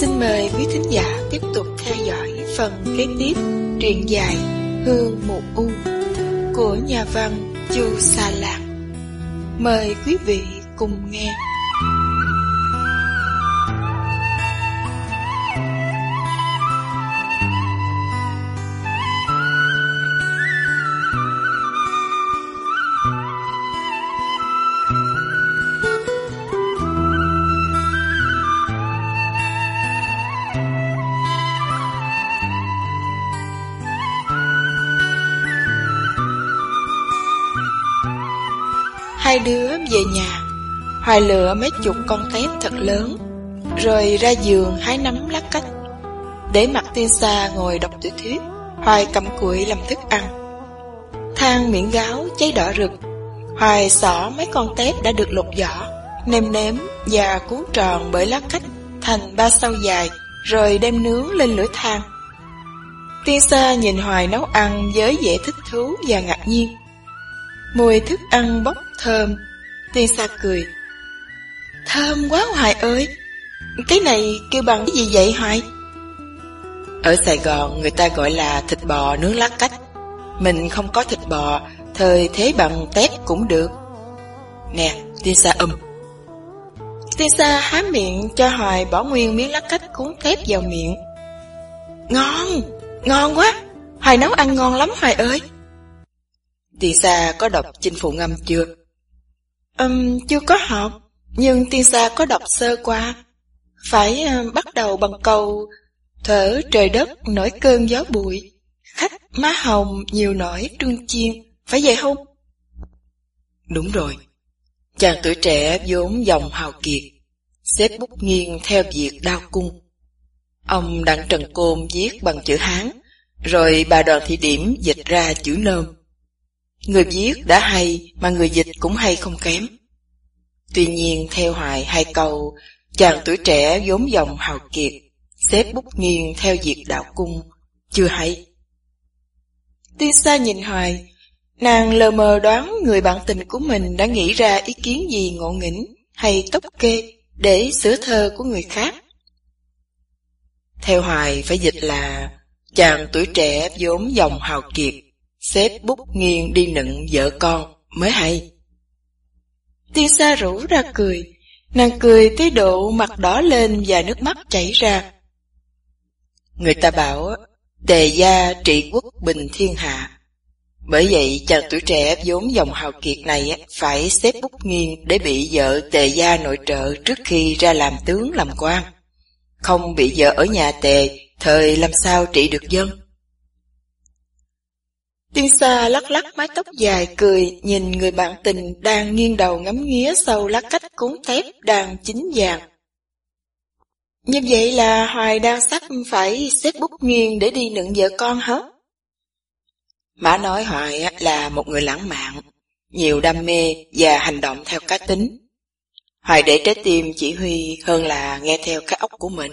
Xin mời quý thính giả tiếp tục theo dõi phần kế tiếp truyện dài Hương Mù U của nhà văn Chu Sa Lạc. Mời quý vị cùng nghe. Hai đứa về nhà. Hoài lựa mấy chục con tép thật lớn Rồi ra giường hái nắm lá cách. Để mặt tiên xa ngồi đọc tiểu thuyết, Hoài cầm cuội làm thức ăn. Than miệng gáo cháy đỏ rực, Hoài xỏ mấy con tép đã được lột vỏ Nêm nếm và cuốn tròn bởi lá cách Thành ba sao dài, Rồi đem nướng lên lửa than. Tiên xa nhìn Hoài nấu ăn với vẻ thích thú và ngạc nhiên. Mùi thức ăn bốc thơm. Tiên Sa cười. Thơm quá Hoài ơi. Cái này kêu bằng cái gì vậy Hoài? Ở Sài Gòn người ta gọi là thịt bò nướng lá cách. Mình không có thịt bò Thời thế bằng tép cũng được. Nè Tiên Sa um. Tiên Sa há miệng cho Hoài bỏ nguyên miếng lá cách cuốn tép vào miệng. Ngon Ngon quá. Hoài nấu ăn ngon lắm Hoài ơi Tiên Sa có đọc chinh phụ ngâm chưa? Um, chưa có học, nhưng Tiên Sa có đọc sơ qua. Phải uh, bắt đầu bằng câu Thở trời đất nổi cơn gió bụi, khách má hồng nhiều nổi trưng chiên, phải vậy không? Đúng rồi. Chàng tuổi trẻ vốn dòng hào kiệt, xếp bút nghiêng theo việc đao cung. Ông Đặng Trần Côn viết bằng chữ Hán, rồi bà Đoàn Thị Điểm dịch ra chữ nôm. Người viết đã hay mà người dịch cũng hay không kém. Tuy nhiên theo hoài hai câu, chàng tuổi trẻ vốn dòng hào kiệt, xếp bút nghiêng theo việc đạo cung, chưa hay. Tiên xa nhìn hoài, nàng lờ mờ đoán người bạn tình của mình đã nghĩ ra ý kiến gì ngộ nghĩnh hay tốc kê để sửa thơ của người khác. Theo hoài phải dịch là chàng tuổi trẻ vốn dòng hào kiệt, xếp bút nghiêng đi nựng vợ con mới hay. Tiên sa rủ ra cười, nàng cười tới độ mặt đỏ lên và nước mắt chảy ra. Người ta bảo tề gia trị quốc bình thiên hạ. Bởi vậy chàng tuổi trẻ vốn dòng hào kiệt này phải xếp bút nghiêng để bị vợ tề gia nội trợ trước khi ra làm tướng làm quan. Không bị vợ ở nhà tề, thời làm sao trị được dân. Tiên Sa lắc lắc mái tóc dài cười nhìn người bạn tình đang nghiêng đầu ngắm nghía sau lá cách cuốn thép đang chín vàng. Như vậy là Hoài đang sắp phải xếp bút nghiêng để đi nựng vợ con hả? Mã nói Hoài là một người lãng mạn, nhiều đam mê và hành động theo cá tính. Hoài để trái tim chỉ huy hơn là nghe theo cái óc của mình.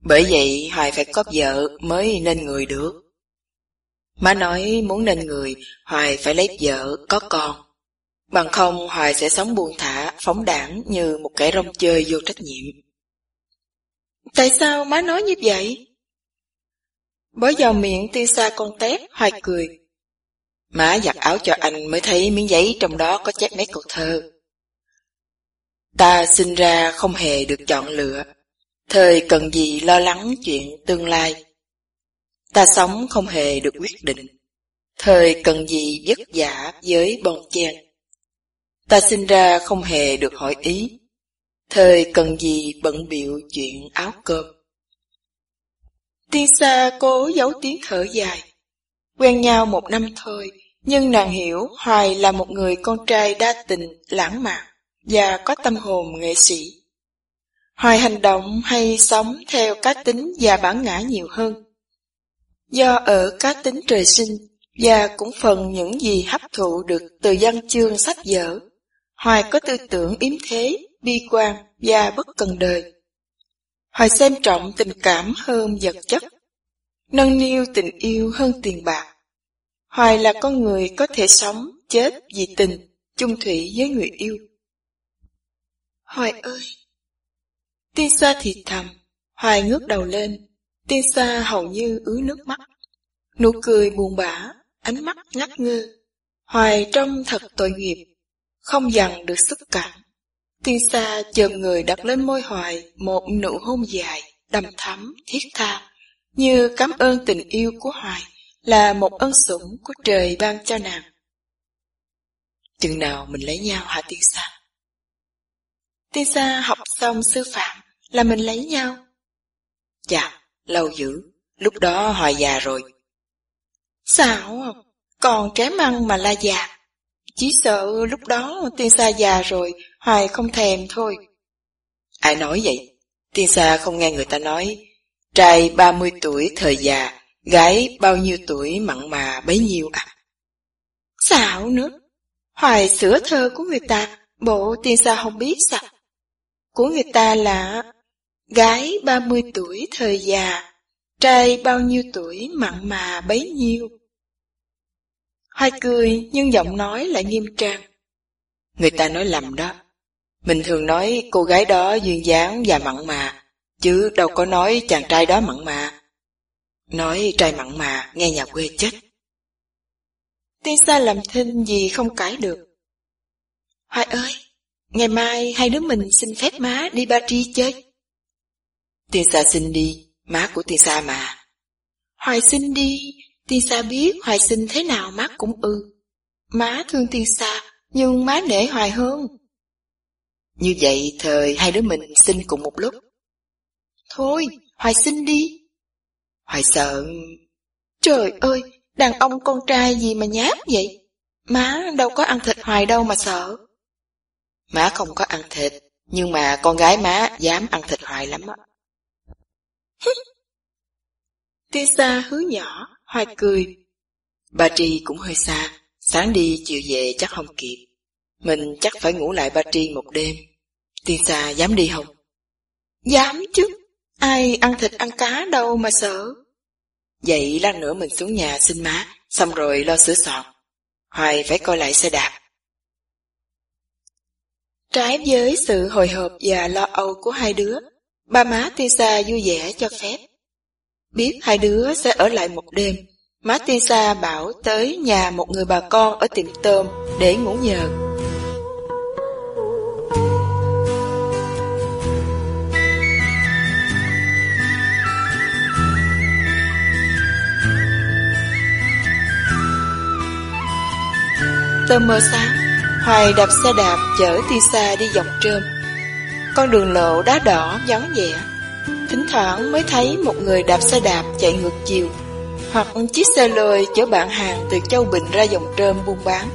Bởi vậy Hoài phải có vợ mới nên người được. Má nói muốn nên người, Hoài phải lấy vợ, có con. Bằng không Hoài sẽ sống buông thả, phóng đảng như một kẻ rong chơi vô trách nhiệm. Tại sao má nói như vậy? Bói vào miệng tiên xa con tép, Hoài cười. Má giặt áo cho anh mới thấy miếng giấy trong đó có chép mấy câu thơ. Ta sinh ra không hề được chọn lựa, thời cần gì lo lắng chuyện tương lai. Ta sống không hề được quyết định. Thời cần gì vất vả với bon chen. Ta sinh ra không hề được hỏi ý. Thời cần gì bận biệu chuyện áo cơm. Tiên xa cố giấu tiếng thở dài. Quen nhau một năm thôi, nhưng nàng hiểu Hoài là một người con trai đa tình, lãng mạn và có tâm hồn nghệ sĩ. Hoài hành động hay sống theo cá tính và bản ngã nhiều hơn do ở cá tính trời sinh và cũng phần những gì hấp thụ được từ văn chương sách vở. Hoài có tư tưởng yếm thế, bi quan và bất cần đời. Hoài xem trọng tình cảm hơn vật chất, nâng niu tình yêu hơn tiền bạc. Hoài là con người có thể sống, chết vì tình, chung thủy với người yêu. Hoài ơi! Tiên xa thì thầm, Hoài ngước đầu lên, tiên xa hầu như ứa nước mắt. Nụ cười buồn bã, ánh mắt ngắt ngơ. Hoài trông thật tội nghiệp, không dằn được xúc cảm. Tiên xa chồm người đặt lên môi Hoài một nụ hôn dài, đầm thắm, thiết tha, như cảm ơn tình yêu của Hoài là một ân sủng của trời ban cho nàng. Chừng nào mình lấy nhau hả tiên xa? Tiên xa học xong sư phạm là mình lấy nhau. Dạ, lâu dữ, lúc đó Hoài già rồi. Sao? Còn trẻ măng mà la già. Chỉ sợ lúc đó tiên xa già rồi, Hoài không thèm thôi. Ai nói vậy? Tiên xa không nghe người ta nói, trai 30 tuổi thời già, gái bao nhiêu tuổi mặn mà bấy nhiêu à? Sao nữa? Hoài sửa thơ của người ta, bộ tiên xa không biết sao? Của người ta là gái 30 tuổi thời già, trai bao nhiêu tuổi mặn mà bấy nhiêu. Hoài cười nhưng giọng nói lại nghiêm trang. Người ta nói lầm đó. Mình thường nói cô gái đó duyên dáng và mặn mà, chứ đâu có nói chàng trai đó mặn mà. Nói trai mặn mà, nghe nhà quê chết. Tiên xa làm thinh gì không cãi được. Hoài ơi, ngày mai hai đứa mình xin phép má đi Ba Tri chơi. Tiên xa xin đi, má của tiên xa mà. Hoài xin đi, tiên xa biết Hoài xin thế nào má cũng ư. Má thương tiên xa, nhưng má nể Hoài hơn. Như vậy thời hai đứa mình xin cùng một lúc. Thôi, Hoài xin đi. Hoài sợ... Trời ơi, đàn ông con trai gì mà nhát vậy? Má đâu có ăn thịt Hoài đâu mà sợ. Má không có ăn thịt, nhưng mà con gái má dám ăn thịt Hoài lắm á. Tia xa hứa nhỏ, Hoài cười. Bà Tri cũng hơi xa, sáng đi chiều về chắc không kịp. Mình chắc phải ngủ lại Ba Tri một đêm. Tiên xa dám đi không? Dám chứ, ai ăn thịt ăn cá đâu mà sợ. Vậy lát nữa mình xuống nhà xin má, xong rồi lo sửa soạn. Hoài phải coi lại xe đạp. Trái với sự hồi hộp và lo âu của hai đứa, ba má Tisa vui vẻ cho phép. Biết hai đứa sẽ ở lại một đêm, má Tisa bảo tới nhà một người bà con ở tiệm tôm để ngủ nhờ. Tờ mơ sáng, Hoài đạp xe đạp chở Tisa đi dọc trơm. Con đường lộ đá đỏ vắng vẻ. Thỉnh thoảng mới thấy một người đạp xe đạp chạy ngược chiều, hoặc chiếc xe lôi chở bạn hàng từ Châu Bình ra dòng trơm buôn bán.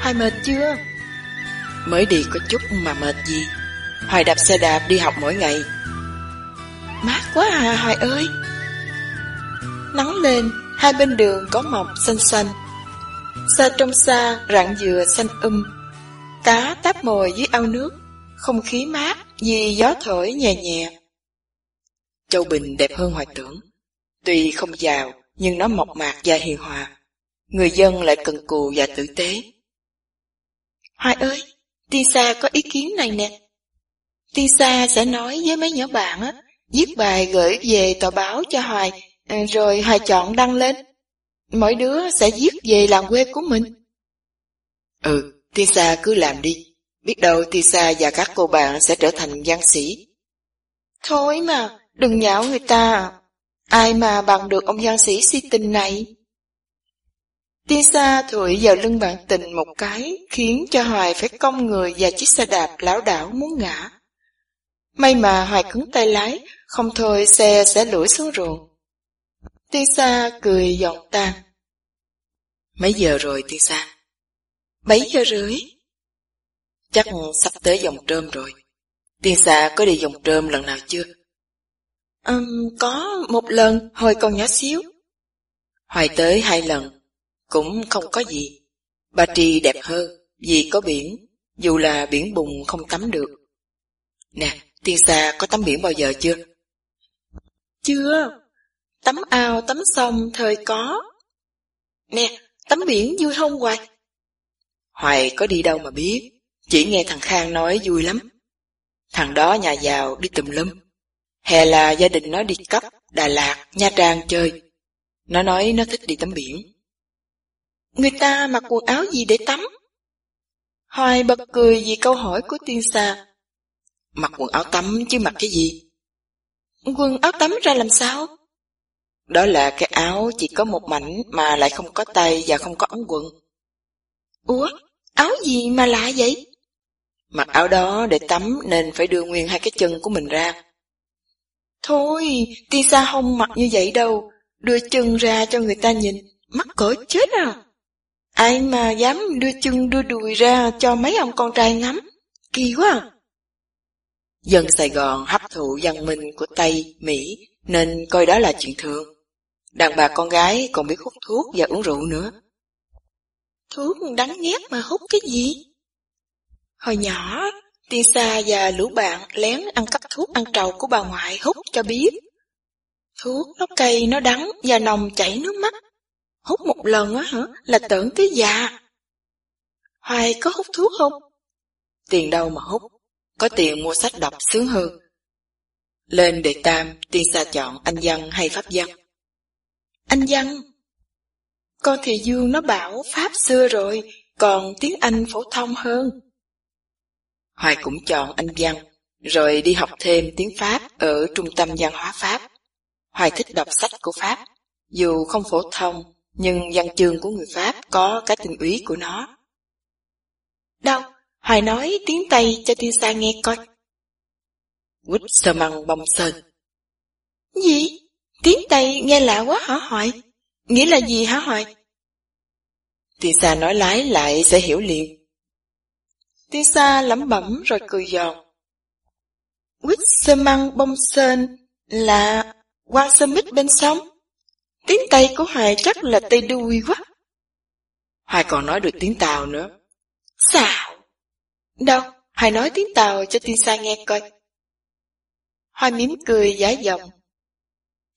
Hoài mệt chưa? Mới đi có chút mà mệt gì. Hoài đạp xe đạp đi học mỗi ngày. Mát quá à Hoài ơi! Nắng lên, hai bên đường có mọc xanh xanh, Xa trong xa rạng dừa xanh um Cá táp mồi dưới ao nước không khí mát vì gió thổi nhẹ nhẹ. Châu Bình đẹp hơn hoài tưởng. Tuy không giàu Nhưng nó mộc mạc và hiền hòa. Người dân lại cần cù và tử tế. Hoài ơi Tiên Sa có ý kiến này nè. Tiên Sa sẽ nói với mấy nhỏ bạn á Viết bài gửi về tờ báo cho Hoài à, Rồi Hoài chọn đăng lên. Mỗi đứa sẽ viết về làng quê của mình. Ừ, Tisa cứ làm đi. Biết đâu Tisa và các cô bạn sẽ trở thành văn sĩ. Thôi mà, đừng nhạo người ta. Ai mà bằng được ông văn sĩ si tình này? Tisa thổi vào lưng bạn tình một cái, khiến cho Hoài phải cong người và chiếc xe đạp lão đảo muốn ngã. May mà Hoài cứng tay lái, không thôi xe sẽ lủi xuống ruộng. Tiên Sa cười giọt tan. Mấy giờ rồi Tiên Sa? Bảy giờ rưỡi. Chắc sắp tới dòng trơm rồi. Tiên Sa có đi dòng trơm lần nào chưa? Um, có một lần hồi còn nhỏ xíu. Hoài tới hai lần, cũng không có gì. Ba Tri đẹp hơn, vì có biển, dù là biển bùng không tắm được. Nè, Tiên Sa có tắm biển bao giờ chưa? Chưa, Tắm ao tắm sông thời có. Nè, tắm biển vui không Hoài? Hoài có đi đâu mà biết, chỉ nghe thằng Khang nói vui lắm. Thằng đó nhà giàu đi tùm lum. Hè là gia đình nó đi cấp, Đà Lạt, Nha Trang chơi. Nó nói nó thích đi tắm biển. Người ta mặc quần áo gì để tắm? Hoài bật cười vì câu hỏi của tiên xa. Mặc quần áo tắm chứ mặc cái gì? Quần áo tắm ra làm sao? Đó là cái áo chỉ có một mảnh mà lại không có tay và không có ống quần. Ủa, áo gì mà lạ vậy? Mặc áo đó để tắm nên phải đưa nguyên hai cái chân của mình ra. Thôi, tiên sa không mặc như vậy đâu, đưa chân ra cho người ta nhìn, mắc cỡ chết à. Ai mà dám đưa chân đưa đùi ra cho mấy ông con trai ngắm, kỳ quá à. Dân Sài Gòn hấp thụ văn minh của Tây, Mỹ nên coi đó là chuyện thường. Đàn bà con gái còn biết hút thuốc và uống rượu nữa. Thuốc đắng ghét mà hút cái gì? Hồi nhỏ, tiên xa và lũ bạn lén ăn cắp thuốc ăn trầu của bà ngoại hút cho biết. Thuốc nó cay, nó đắng và nồng chảy nước mắt. Hút một lần á hả, là tưởng tới già. Hoài có hút thuốc không? Tiền đâu mà hút, có tiền mua sách đọc sướng hơn. Lên đề tam, tiên xa chọn anh văn hay pháp văn. Anh văn. Con thì Dương nó bảo Pháp xưa rồi, còn tiếng Anh phổ thông hơn. Hoài cũng chọn anh văn, rồi đi học thêm tiếng Pháp ở trung tâm văn hóa Pháp. Hoài thích đọc sách của Pháp, dù không phổ thông, nhưng văn chương của người Pháp có cái tình úy của nó. Đâu, Hoài nói tiếng Tây cho tiên sa nghe coi. Quýt sờ măng bông sơn. Gì? Tiếng Tây nghe lạ quá hả Hoài? Nghĩa là gì hả Hoài? Tiên sa nói lái lại sẽ hiểu liền. Tiên sa lẩm bẩm rồi cười giòn. Quýt sơ măng bông sơn là quan sơ mít bên sông. Tiếng Tây của Hoài chắc là Tây đuôi quá. Hoài còn nói được tiếng Tàu nữa. Sao? Đâu, Hoài nói tiếng Tàu cho tiên sa nghe coi. Hoài mỉm cười giả giọng.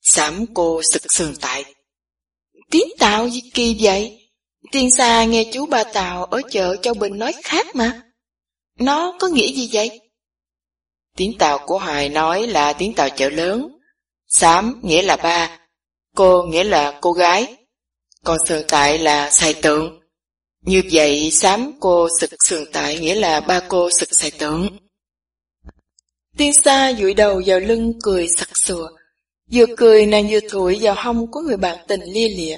Sảm cô sực sườn tại. Tiếng Tàu gì kỳ vậy? Tiên sa nghe chú ba Tàu ở chợ Châu Bình nói khác mà. Nó có nghĩa gì vậy? Tiếng Tàu của Hoài nói là tiếng Tàu chợ lớn. Sám nghĩa là ba, cô nghĩa là cô gái, còn sườn tại là xài tượng. Như vậy sám cô sực sườn tại nghĩa là ba cô sực xài tượng. Tiên sa dụi đầu vào lưng cười sặc sùa, vừa cười nàng vừa thổi vào hông của người bạn tình lia lịa.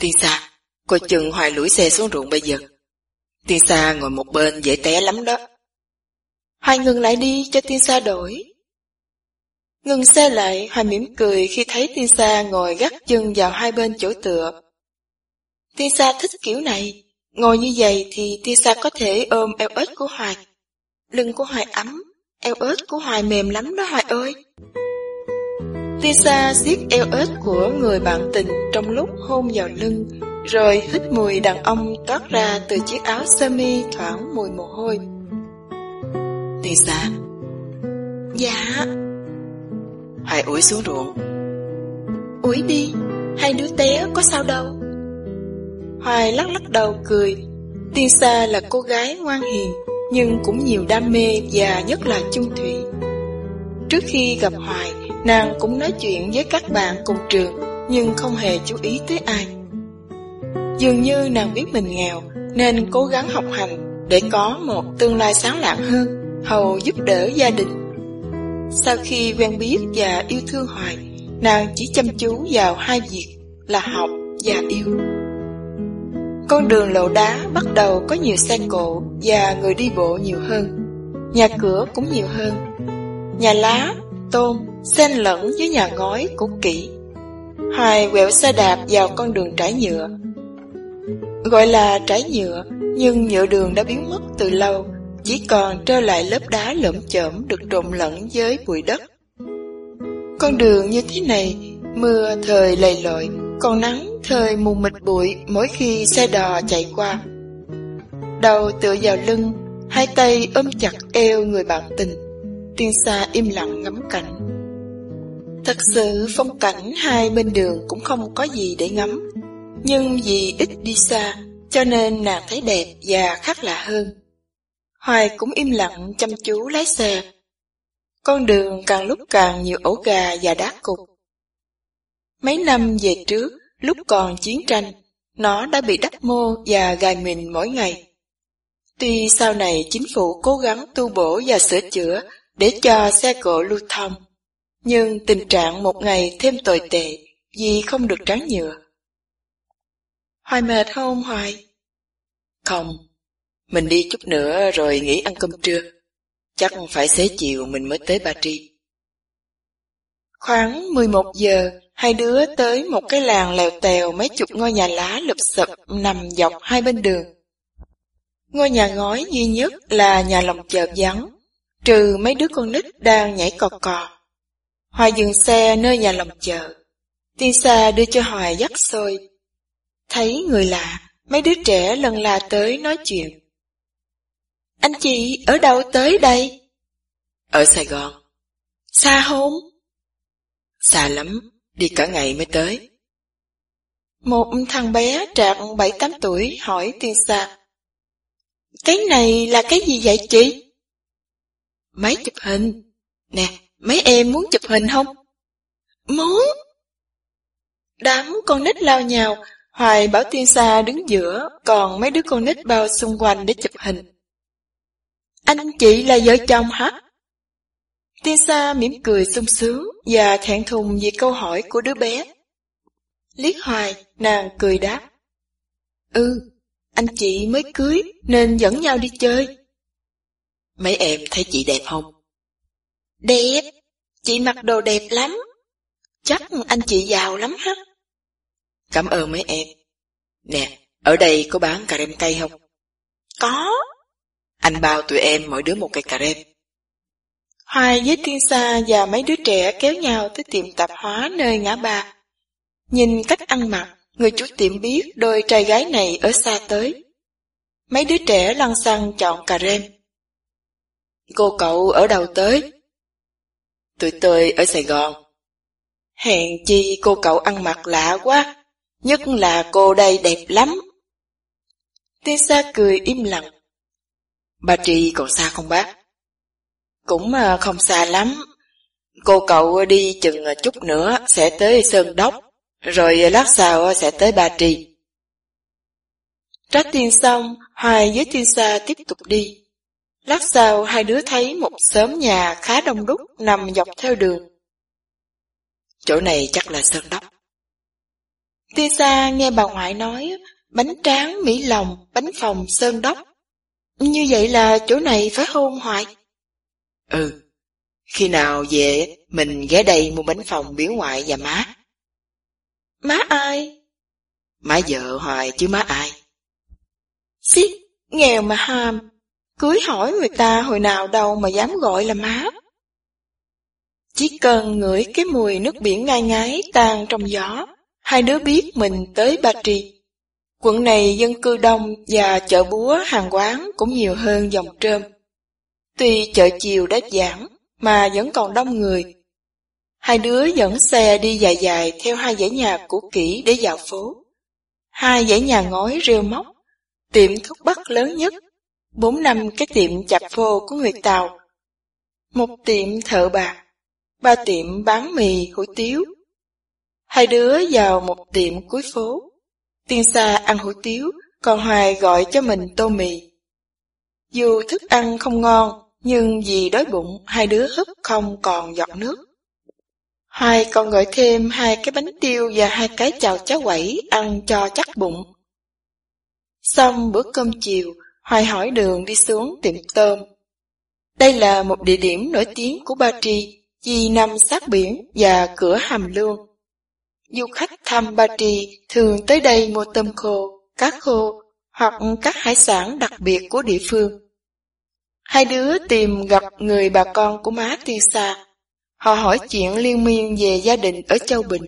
Tiên sa, cô chừng hoài lũi xe xuống ruộng bây giờ. Tiên Sa ngồi một bên dễ té lắm đó. Hoài ngừng lại đi cho Tiên Sa đổi. Ngừng xe lại, Hoài mỉm cười khi thấy Tiên Sa ngồi gắt chân vào hai bên chỗ tựa. Tiên Sa thích kiểu này, ngồi như vậy thì Tiên Sa có thể ôm eo ếch của Hoài. Lưng của Hoài ấm, eo ếch của Hoài mềm lắm đó Hoài ơi. Tiên Sa siết eo ếch của người bạn tình trong lúc hôn vào lưng, rồi hít mùi đàn ông toát ra từ chiếc áo sơ mi thoảng mùi mồ hôi. Tiên Sa Dạ. Hoài ủi xuống ruộng. Ủi đi, hai đứa té có sao đâu. Hoài lắc lắc đầu cười. Tiên Sa là cô gái ngoan hiền Nhưng cũng nhiều đam mê và nhất là chung thủy. Trước khi gặp Hoài Nàng cũng nói chuyện với các bạn cùng trường Nhưng không hề chú ý tới ai Dường như nàng biết mình nghèo Nên cố gắng học hành Để có một tương lai sáng lạng hơn Hầu giúp đỡ gia đình. Sau khi quen biết và yêu thương Hoài Nàng chỉ chăm chú vào hai việc Là học và yêu. Con đường lộ đá bắt đầu có nhiều xe cộ Và người đi bộ nhiều hơn Nhà cửa cũng nhiều hơn. Nhà lá, tôm xen lẫn với nhà ngói cũ kỹ. Hoài quẹo xe đạp vào con đường trải nhựa Gọi là trái nhựa, nhưng nhựa đường đã biến mất từ lâu, chỉ còn trơ lại lớp đá lởm chởm được trộn lẫn với bụi đất. Con đường như thế này, mưa thời lầy lội, còn nắng thời mù mịt bụi mỗi khi xe đò chạy qua. Đầu tựa vào lưng, hai tay ôm chặt eo người bạn tình, tiên xa im lặng ngắm cảnh. Thật sự phong cảnh hai bên đường cũng không có gì để ngắm. Nhưng vì ít đi xa, cho nên nàng thấy đẹp và khác lạ hơn. Hoài cũng im lặng chăm chú lái xe. Con đường càng lúc càng nhiều ổ gà và đá cục. Mấy năm về trước, lúc còn chiến tranh, nó đã bị đắp mô và gài mình mỗi ngày. Tuy sau này chính phủ cố gắng tu bổ và sửa chữa để cho xe cộ lưu thông, nhưng tình trạng một ngày thêm tồi tệ vì không được tráng nhựa. Hoài mệt không Hoài? Không, mình đi chút nữa rồi nghỉ ăn cơm trưa. Chắc phải xế chiều mình mới tới Ba Tri. Khoảng 11 giờ, hai đứa tới một cái làng lèo tèo mấy chục ngôi nhà lá lụp sập nằm dọc hai bên đường. Ngôi nhà ngói duy nhất là nhà lòng chợt vắng, trừ mấy đứa con nít đang nhảy cò cò. Hoài dừng xe nơi nhà lòng chợ. Tiên xa đưa cho Hoài dắt xôi. Thấy người lạ, mấy đứa trẻ lần la tới nói chuyện. Anh chị ở đâu tới đây? Ở Sài Gòn. Xa không? Xa lắm, đi cả ngày mới tới. Một thằng bé trạc 7-8 tuổi hỏi tiên xa. Cái này là cái gì vậy chị? Máy chụp hình. Nè, mấy em muốn chụp hình không? Muốn. Đám con nít lao nhào, Hoài bảo tiên xa đứng giữa, còn mấy đứa con nít bao xung quanh để chụp hình. Anh chị là vợ chồng hả? Tiên xa mỉm cười sung sướng và thẹn thùng vì câu hỏi của đứa bé. Liếc hoài, nàng cười đáp. Ừ, anh chị mới cưới nên dẫn nhau đi chơi. Mấy em thấy chị đẹp không? Đẹp, chị mặc đồ đẹp lắm. Chắc anh chị giàu lắm hả?" Cảm ơn mấy em. Nè, ở đây có bán cà rem cây không? Có. Anh bao tụi em mỗi đứa một cây cà rem. Hoài với Tiên Sa và mấy đứa trẻ kéo nhau tới tiệm tạp hóa nơi ngã ba. Nhìn cách ăn mặc, người chủ tiệm biết đôi trai gái này ở xa tới. Mấy đứa trẻ lăn xăng chọn cà rem. Cô cậu ở đâu tới? Tụi tôi ở Sài Gòn. Hèn chi cô cậu ăn mặc lạ quá, nhất là cô đây đẹp lắm. Tiên cười im lặng. Bà Trì còn xa không bác? Cũng ờ, không xa lắm. Cô cậu đi chừng chút nữa sẽ tới Sơn Đốc, rồi lát sau sẽ tới bà Trì. Trách tiền xong, Hoài với Tiên tiếp tục đi. Lát sau hai đứa thấy một xóm nhà khá đông đúc nằm dọc theo đường. Chỗ này chắc là Sơn Đốc. Tiên Sa nghe bà ngoại nói bánh tráng Mỹ Lòng, bánh phòng Sơn Đốc. Như vậy là chỗ này phải hôn Hoài? Ừ, khi nào về mình ghé đây mua bánh phòng biếu ngoại và má. Má ai? Má vợ Hoài chứ má ai. Xít, nghèo mà ham, cưới hỏi người ta hồi nào đâu mà dám gọi là má. Chỉ cần ngửi cái mùi nước biển ngai ngái tan trong gió, hai đứa biết mình tới Ba Tri. Quận này dân cư đông và chợ búa hàng quán cũng nhiều hơn dòng trơm. Tuy chợ chiều đã giảm, mà vẫn còn đông người. Hai đứa dẫn xe đi dài dài theo hai dãy nhà cũ kỹ để vào phố. Hai dãy nhà ngói rêu móc, tiệm thuốc bắc lớn nhất, bốn năm cái tiệm chạp phô của người Tàu, một tiệm thợ bạc, ba tiệm bán mì hủ tiếu. Hai đứa vào một tiệm cuối phố. Tiên sa ăn hủ tiếu, còn Hoài gọi cho mình tô mì. Dù thức ăn không ngon, nhưng vì đói bụng, hai đứa húp không còn giọt nước. Hoài còn gọi thêm hai cái bánh tiêu và hai cái chào cháo quẩy ăn cho chắc bụng. Xong bữa cơm chiều, Hoài hỏi đường đi xuống tiệm tôm. Đây là một địa điểm nổi tiếng của Ba Tri, vì nằm sát biển và cửa hầm lương. Du khách thăm Ba trì thường tới đây mua tôm khô, cá khô hoặc các hải sản đặc biệt của địa phương. Hai đứa tìm gặp người bà con của má Tiên Sa. Họ hỏi chuyện liên miên về gia đình ở Châu Bình.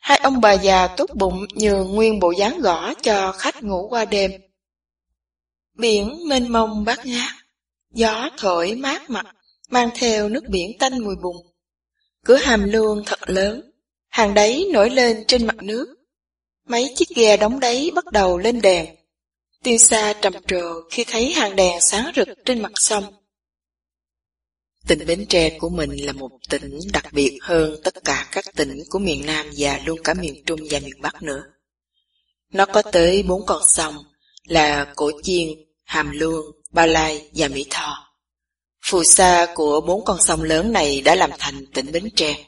Hai ông bà già tốt bụng nhường nguyên bộ dáng gõ cho khách ngủ qua đêm. Biển mênh mông bát ngát, gió thổi mát mặt, mang theo nước biển tanh mùi bùn. Cửa hàm luôn thật lớn, hàng đáy nổi lên trên mặt nước. Mấy chiếc ghe đóng đáy bắt đầu lên đèn. Tiên xa trầm trồ khi thấy hàng đèn sáng rực trên mặt sông. Tỉnh Bến Tre của mình là một tỉnh đặc biệt hơn tất cả các tỉnh của miền Nam và luôn cả miền Trung và miền Bắc nữa. Nó có tới bốn con sông là Cổ Chiên, Hàm Luông, Ba Lai và Mỹ Tho. Phù sa của bốn con sông lớn này đã làm thành tỉnh Bến Tre.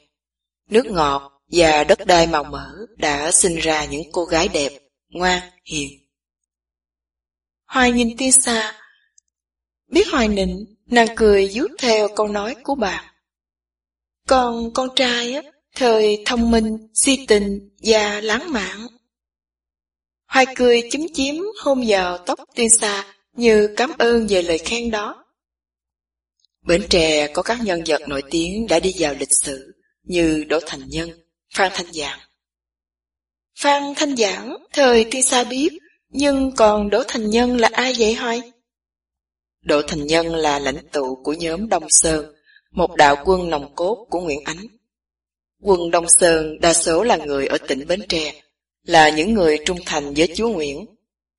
Nước ngọt và đất đai màu mỡ đã sinh ra những cô gái đẹp, ngoan, hiền. Hoài nhìn tia xa, biết hoài nịnh, nàng cười dút theo câu nói của bà. Còn con trai á, thời thông minh, si tình và lãng mạn. Hoài cười chúm chiếm hôn vào tóc tiên xa như cảm ơn về lời khen đó. Bến Tre có các nhân vật nổi tiếng đã đi vào lịch sử như Đỗ Thành Nhân, Phan Thanh Giảng. Phan Thanh Giảng, thời tuy xa biết, nhưng còn Đỗ Thành Nhân là ai vậy Hoài? Đỗ Thành Nhân là lãnh tụ của nhóm Đông Sơn, một đạo quân nòng cốt của Nguyễn Ánh. Quân Đông Sơn đa số là người ở tỉnh Bến Tre, là những người trung thành với chúa Nguyễn.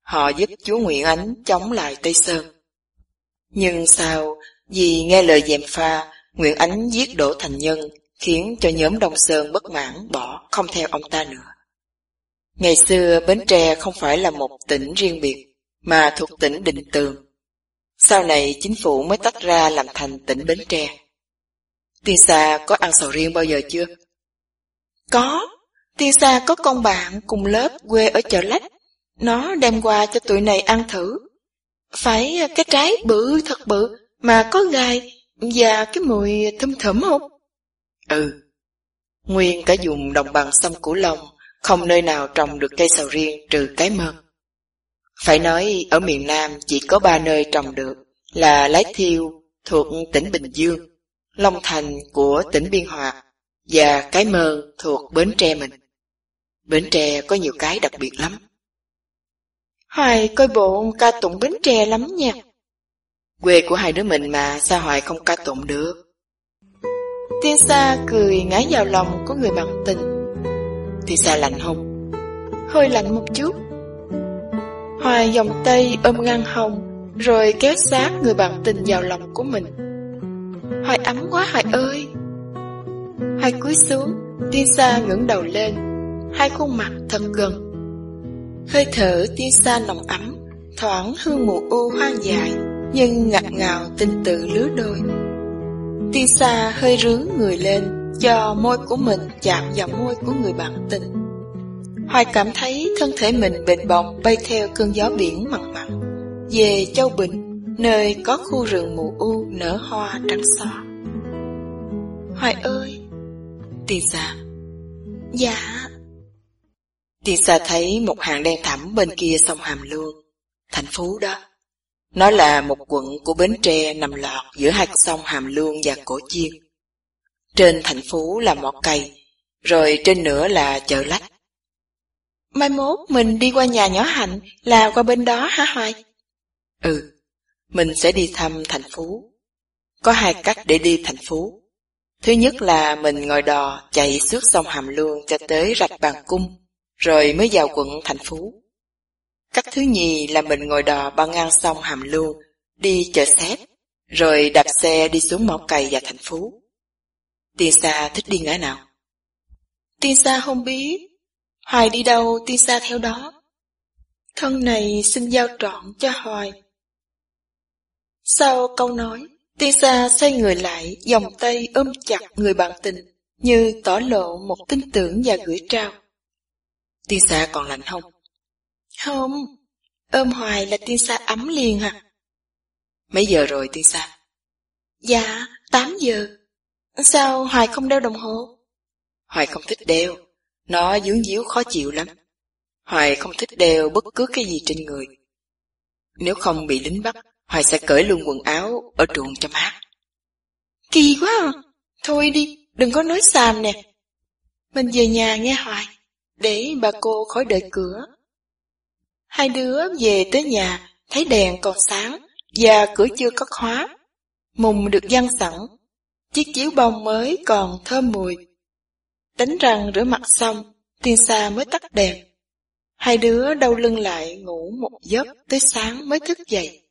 Họ giúp chúa Nguyễn Ánh chống lại Tây Sơn. Nhưng sao, vì nghe lời dèm pha, Nguyễn Ánh giết Đỗ Thành Nhân, khiến cho nhóm Đông Sơn bất mãn bỏ không theo ông ta nữa. Ngày xưa Bến Tre không phải là một tỉnh riêng biệt, mà thuộc tỉnh Định Tường. Sau này chính phủ mới tách ra làm thành tỉnh Bến Tre. Tiên Sa có ăn sầu riêng bao giờ chưa? Có, Tiên Sa có con bạn cùng lớp quê ở chợ Lách. Nó đem qua cho tụi này ăn thử. Phải cái trái bự thật bự mà có gai và cái mùi thơm thơm không? Ừ. Nguyên cả dùng đồng bằng sông Cửu Long, không nơi nào trồng được cây sầu riêng trừ cái mơ. Phải nói ở miền Nam chỉ có ba nơi trồng được là Lái Thiêu thuộc tỉnh Bình Dương, Long Thành của tỉnh Biên Hòa và Cái Mơ thuộc Bến Tre mình. Bến Tre có nhiều cái đặc biệt lắm. Hoài coi bộ ca tụng Bến Tre lắm nha. Quê của hai đứa mình mà sao Hoài không ca tụng được? Tiên Sa cười ngã vào lòng của người bạn tình. Tiên Sa lạnh không? Hơi lạnh một chút. Hoài vòng tay ôm ngăn hồng, rồi kéo sát người bạn tình vào lòng của mình. Hoài ấm quá Hoài ơi! Hoài cúi xuống, tiên sa ngẩng đầu lên, hai khuôn mặt thật gần. Hơi thở tiên sa nồng ấm, thoảng hương mùa u hoang dại, nhưng ngặt ngào tình tự lứa đôi. Tiên sa hơi rướng người lên, cho môi của mình chạm vào môi của người bạn tình. Hoài cảm thấy thân thể mình bền bồng bay theo cơn gió biển mặn mặn, về Châu Bình, nơi có khu rừng mù u nở hoa trắng xóa. Hoài ơi! Tiên xa. Dạ. Tiên xa thấy một hàng đen thẳm bên kia sông Hàm Luông, thành phố đó. Nó là một quận của Bến Tre nằm lọt giữa hai sông Hàm Luông và Cổ Chiên. Trên thành phố là mỏ cây, rồi trên nữa là chợ lách. Mai mốt mình đi qua nhà nhỏ Hạnh là qua bên đó hả Hoài? Ừ, mình sẽ đi thăm thành phố. Có hai cách để đi thành phố. Thứ nhất là mình ngồi đò chạy suốt sông Hàm Luông cho tới rạch Bàn Cung, rồi mới vào quận thành phố. Cách thứ nhì là mình ngồi đò băng ngang sông Hàm Luông, đi chợ xếp, rồi đạp xe đi xuống mỏ cày và thành phố. Tiên Sa thích đi ngã nào? Tiên Sa không biết, Hoài đi đâu tiên sa theo đó. Thân này xin giao trọn cho Hoài. Sau câu nói, tiên sa xoay người lại, vòng tay ôm chặt người bạn tình, như tỏ lộ một tin tưởng và gửi trao. Tiên sa còn lạnh không? Không, ôm Hoài là tiên xa ấm liền hả? Mấy giờ rồi tiên xa? Dạ, 8 giờ. Sao Hoài không đeo đồng hồ? Hoài không thích đeo. Nó dướng díu khó chịu lắm. Hoài không thích đeo bất cứ cái gì trên người. Nếu không bị lính bắt, Hoài sẽ cởi luôn quần áo ở truồng cho mát. Kỳ quá à. Thôi đi, đừng có nói xàm nè. Mình về nhà nghe Hoài, để bà cô khỏi đợi cửa. Hai đứa về tới nhà, thấy đèn còn sáng, và cửa chưa có khóa. Mùng được giăng sẵn, chiếc chiếu bông mới còn thơm mùi. Đánh răng rửa mặt xong, tiên xa mới tắt đèn. Hai đứa đau lưng lại ngủ một giấc tới sáng mới thức dậy.